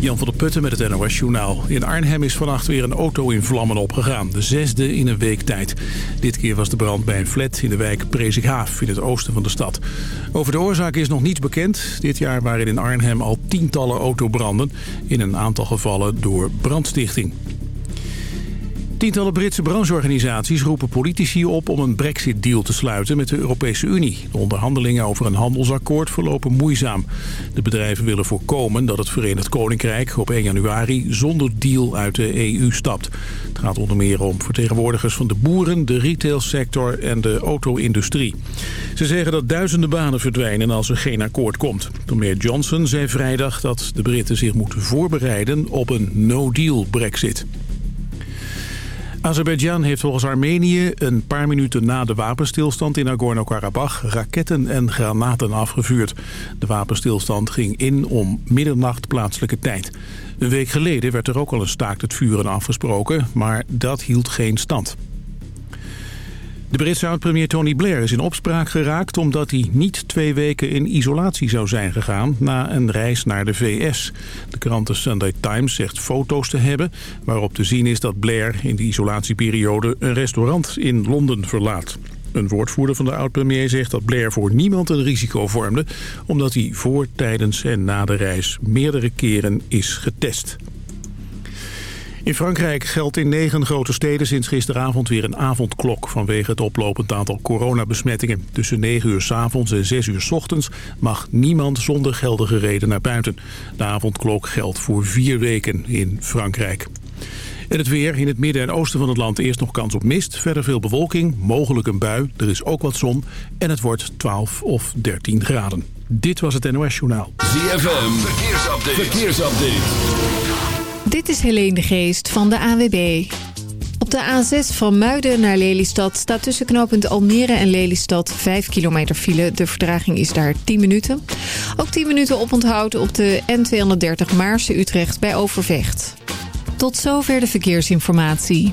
Jan van der Putten met het NOS Journaal. In Arnhem is vannacht weer een auto in vlammen opgegaan. De zesde in een week tijd. Dit keer was de brand bij een flat in de wijk Prezikhaaf in het oosten van de stad. Over de oorzaak is nog niets bekend. Dit jaar waren in Arnhem al tientallen autobranden. In een aantal gevallen door brandstichting. Tientallen Britse brancheorganisaties roepen politici op om een brexit-deal te sluiten met de Europese Unie. De onderhandelingen over een handelsakkoord verlopen moeizaam. De bedrijven willen voorkomen dat het Verenigd Koninkrijk op 1 januari zonder deal uit de EU stapt. Het gaat onder meer om vertegenwoordigers van de boeren, de retailsector en de auto-industrie. Ze zeggen dat duizenden banen verdwijnen als er geen akkoord komt. Premier Johnson zei vrijdag dat de Britten zich moeten voorbereiden op een no-deal brexit. Azerbeidzjan heeft volgens Armenië een paar minuten na de wapenstilstand in Nagorno-Karabakh raketten en granaten afgevuurd. De wapenstilstand ging in om middernacht plaatselijke tijd. Een week geleden werd er ook al een staakt het vuren afgesproken, maar dat hield geen stand. De Britse oud-premier Tony Blair is in opspraak geraakt... omdat hij niet twee weken in isolatie zou zijn gegaan... na een reis naar de VS. De krant The Sunday Times zegt foto's te hebben... waarop te zien is dat Blair in de isolatieperiode... een restaurant in Londen verlaat. Een woordvoerder van de oud-premier zegt dat Blair voor niemand een risico vormde... omdat hij voor, tijdens en na de reis meerdere keren is getest. In Frankrijk geldt in negen grote steden sinds gisteravond weer een avondklok... vanwege het oplopend aantal coronabesmettingen. Tussen 9 uur s avonds en 6 uur s ochtends mag niemand zonder geldige reden naar buiten. De avondklok geldt voor vier weken in Frankrijk. En het weer in het midden en oosten van het land eerst nog kans op mist. Verder veel bewolking, mogelijk een bui. Er is ook wat zon en het wordt 12 of 13 graden. Dit was het NOS Journaal. ZFM, verkeersupdate. verkeersupdate. Dit is Helene de Geest van de AWB. Op de A6 van Muiden naar Lelystad staat tussen knooppunt Almere en Lelystad 5 kilometer file. De vertraging is daar 10 minuten. Ook 10 minuten oponthoud op de N230 Maarse-Utrecht bij Overvecht. Tot zover de verkeersinformatie.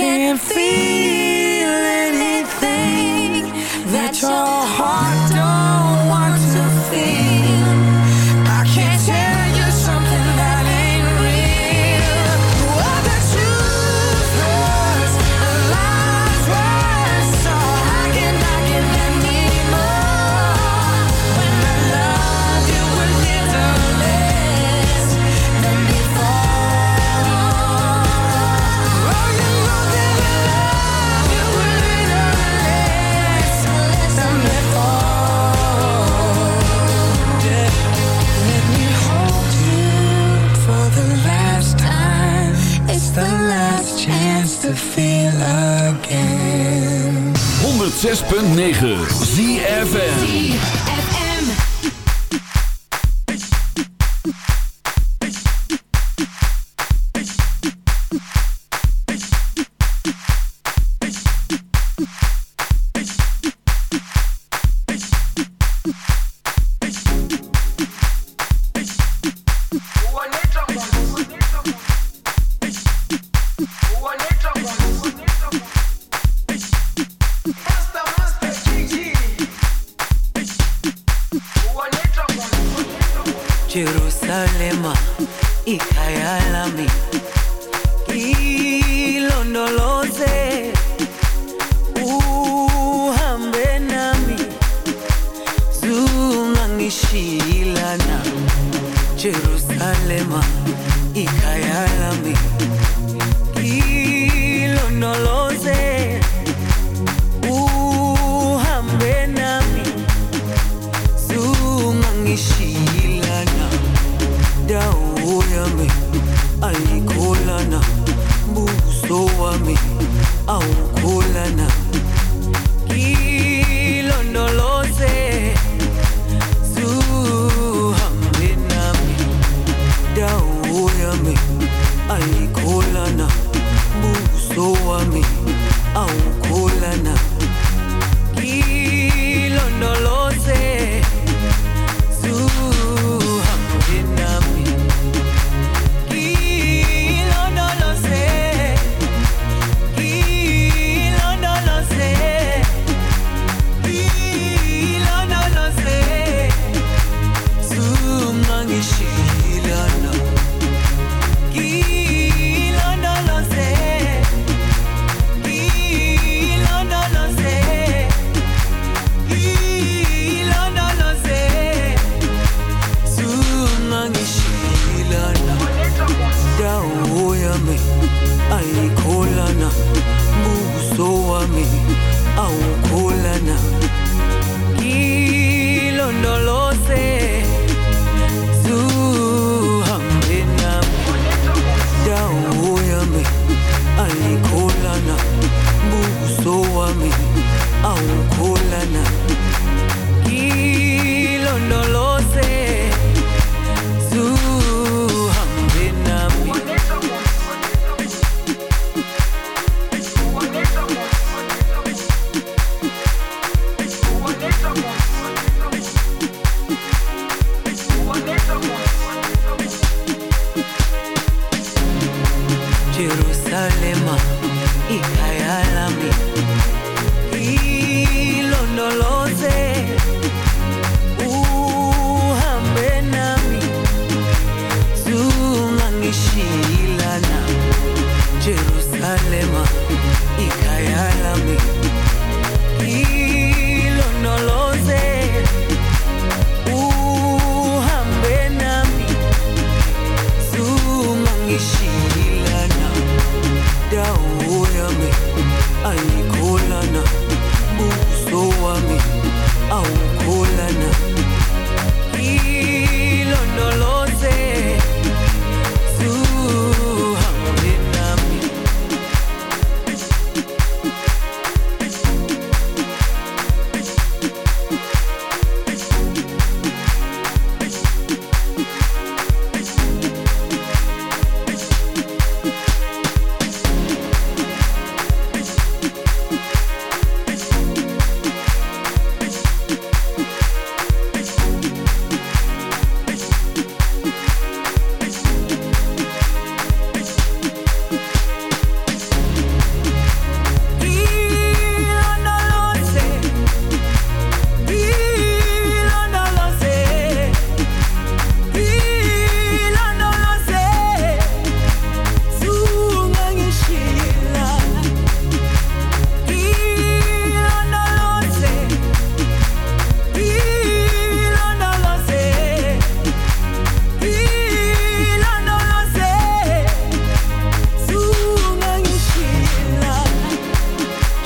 can't feel 106.9 ZFN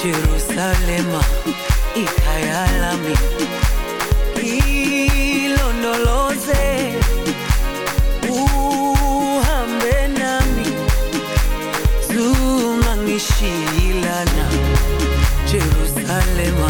Jerusalem, ikhayalami ilondoloze uhambe nami. Zuma ngishiyilana. Jerusalema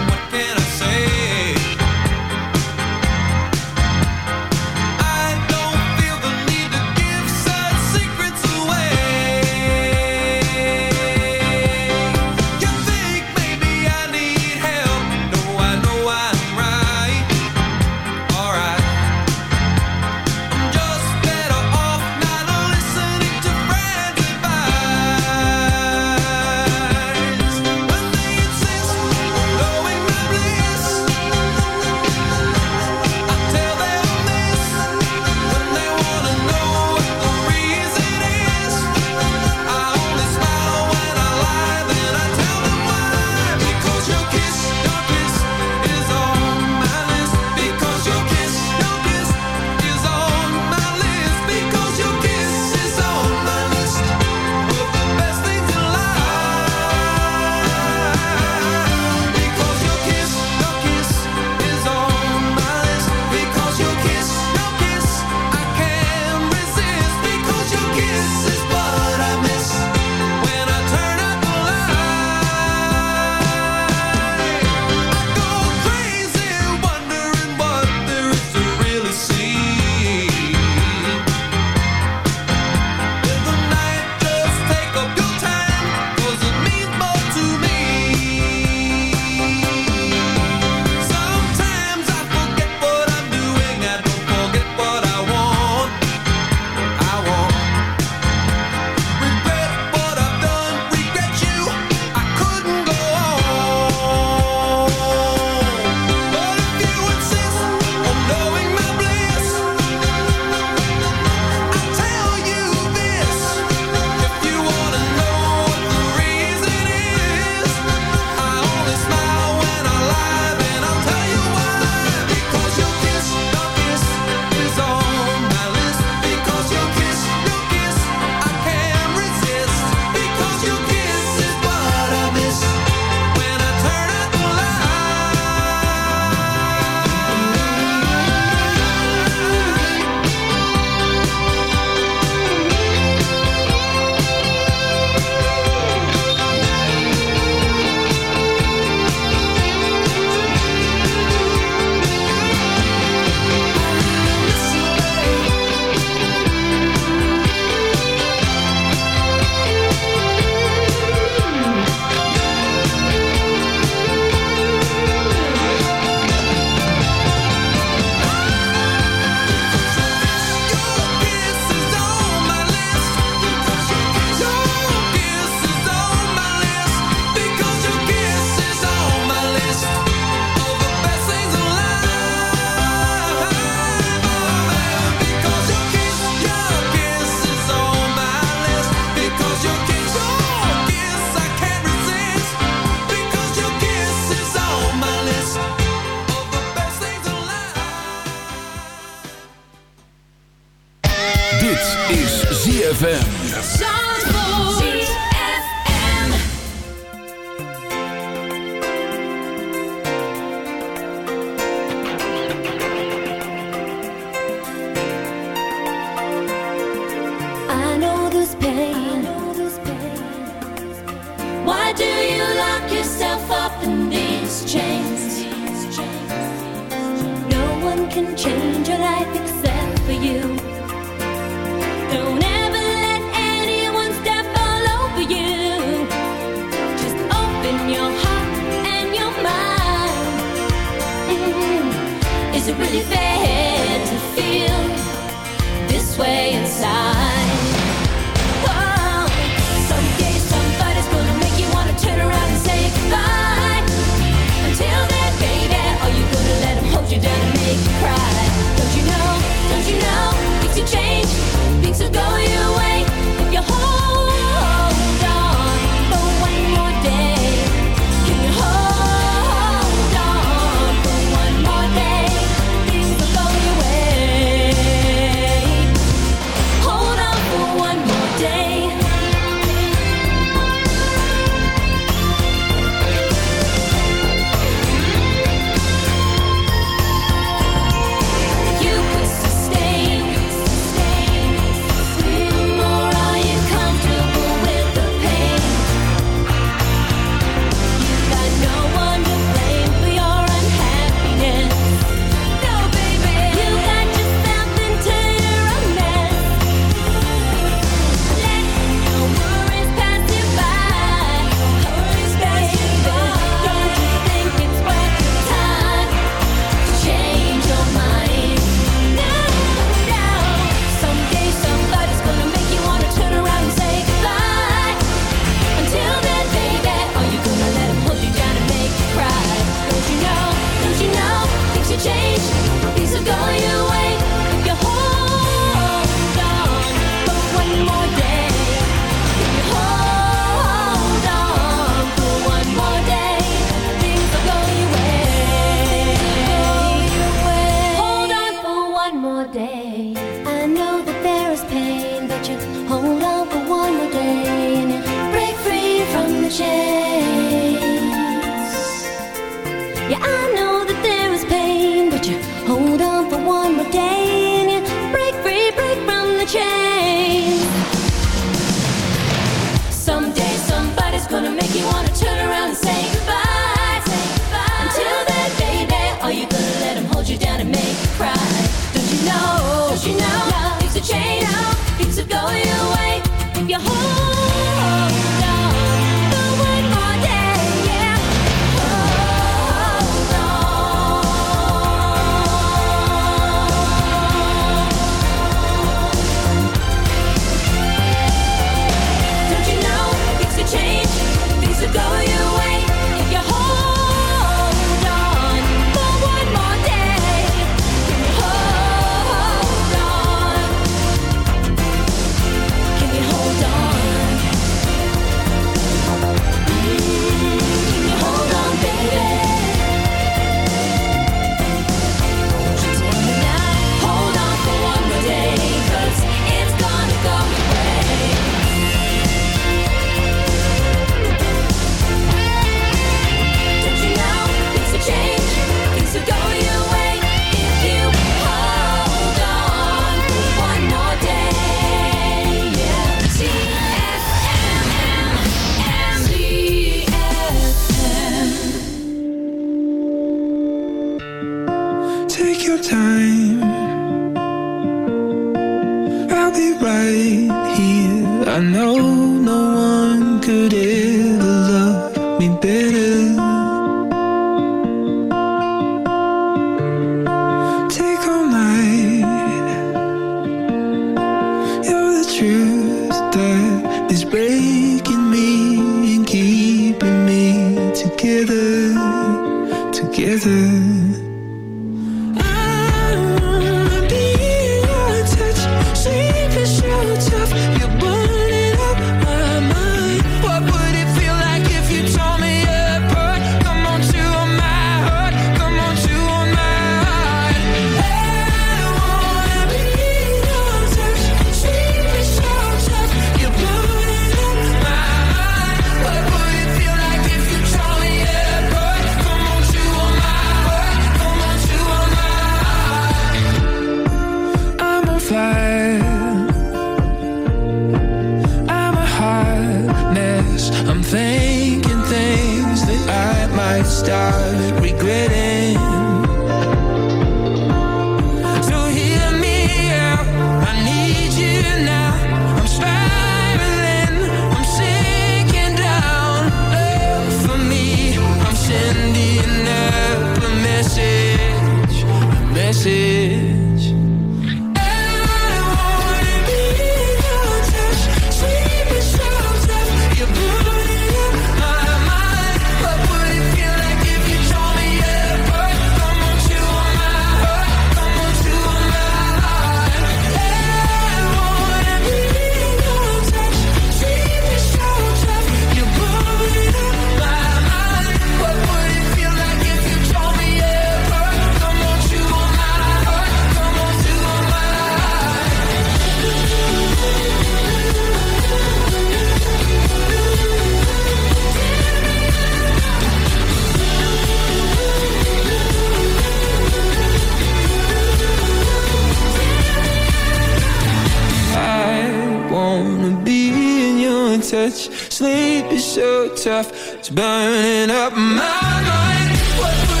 one touch. Sleep is so tough, it's burning up my mind. What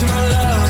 to my love.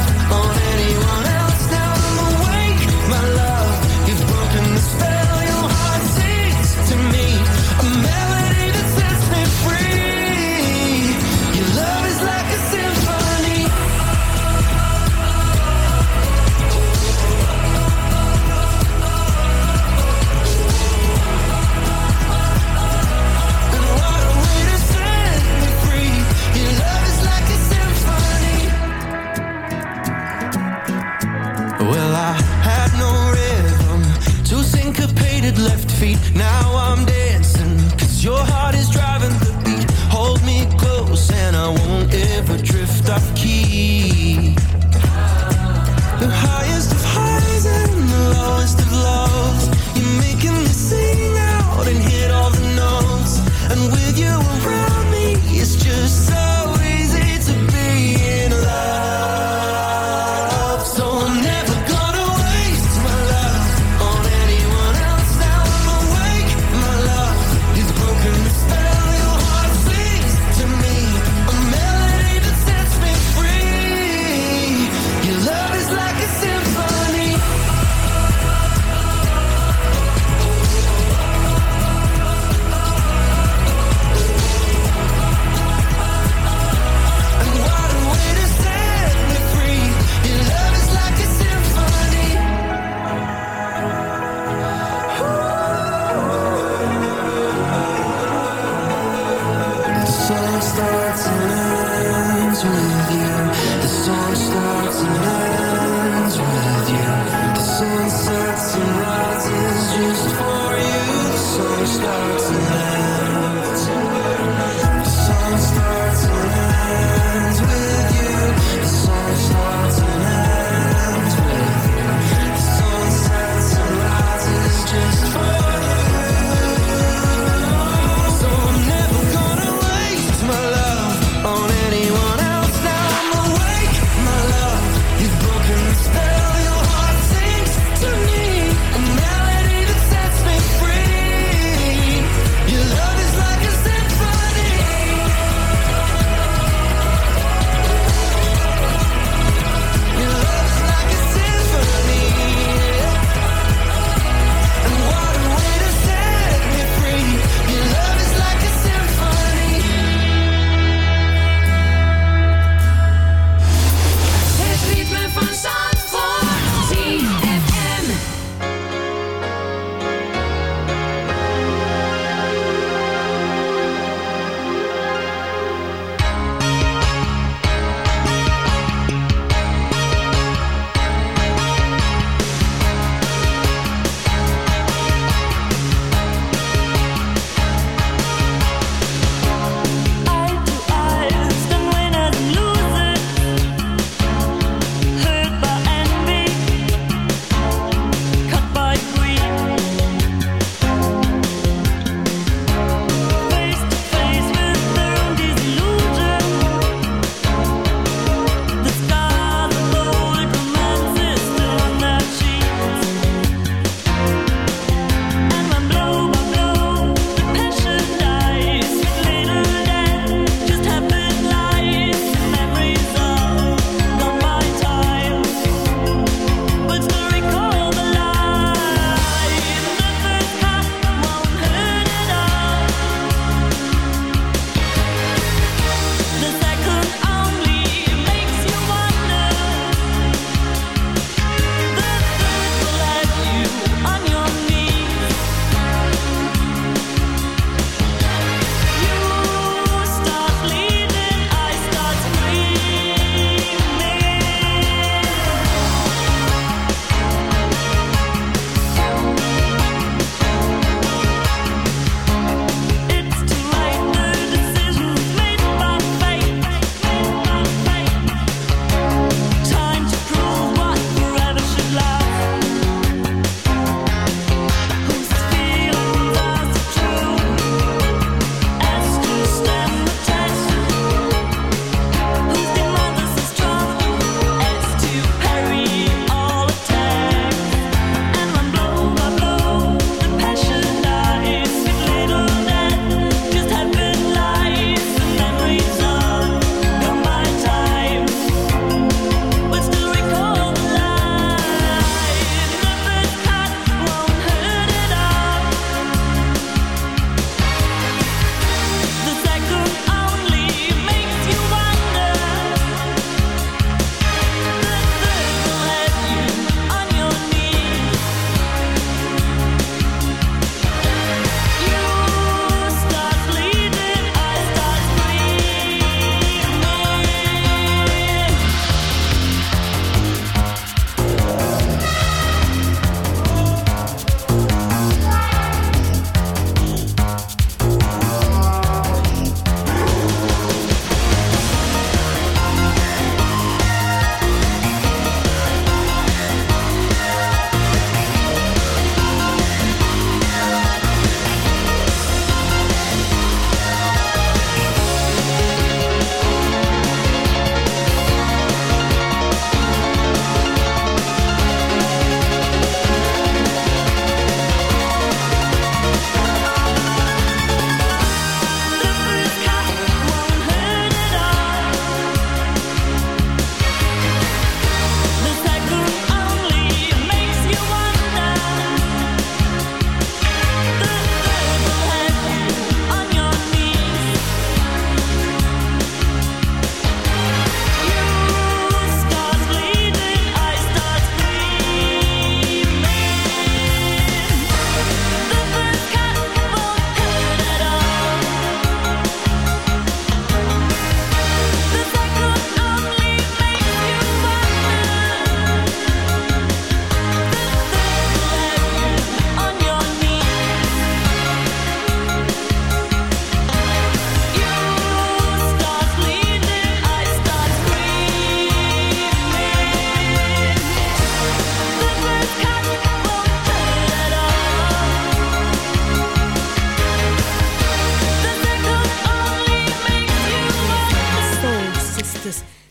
feet.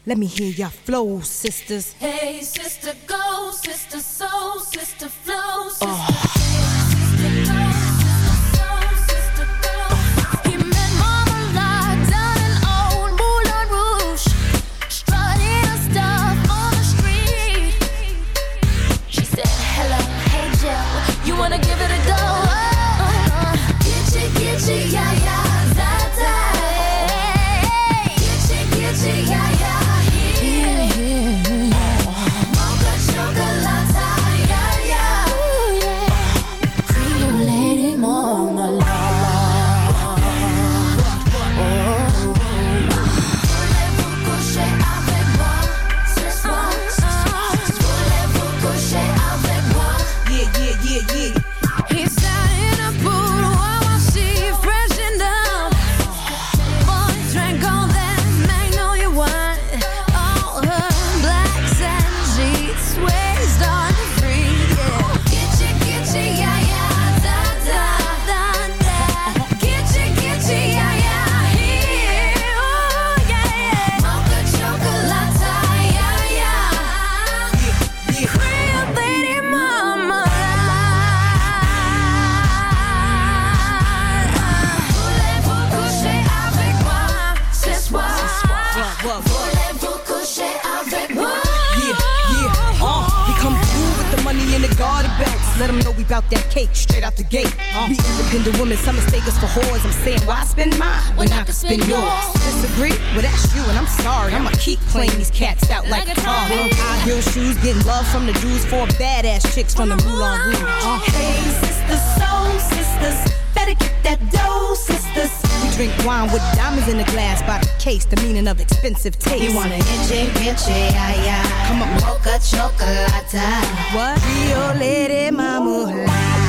Let me hear your flow, sisters. Hey, sister, go, sister, the money in the garden belts. Let him know we bout that cake straight out the gate. We independent women, some mistake us for whores. I'm saying, why spend mine when I can spend yours? Disagree? Well, that's you, and I'm sorry. I'ma keep playing these cats out like, Like a car. High heel shoes, getting love from the dudes, four badass chicks from the Moulin Rouge. Uh, Hey, sisters, soul sisters, better get that dough, sisters. Drink wine with diamonds in the glass by the case, the meaning of expensive taste. You wanna itchy, itchy, yeah, yeah. Come on. Mocha chocolate. What? Rio Lady Mama.